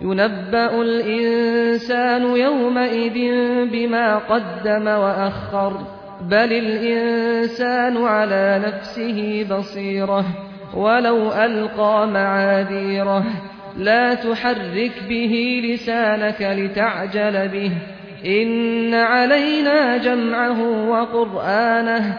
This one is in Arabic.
ينبأ الإنسان يومئذ بما قدم وأخر بل الإنسان على نفسه بصيرة ولو ألقى معاذيره لا تحرك به لسانك لتعجل به إن علينا جمعه وقرآنه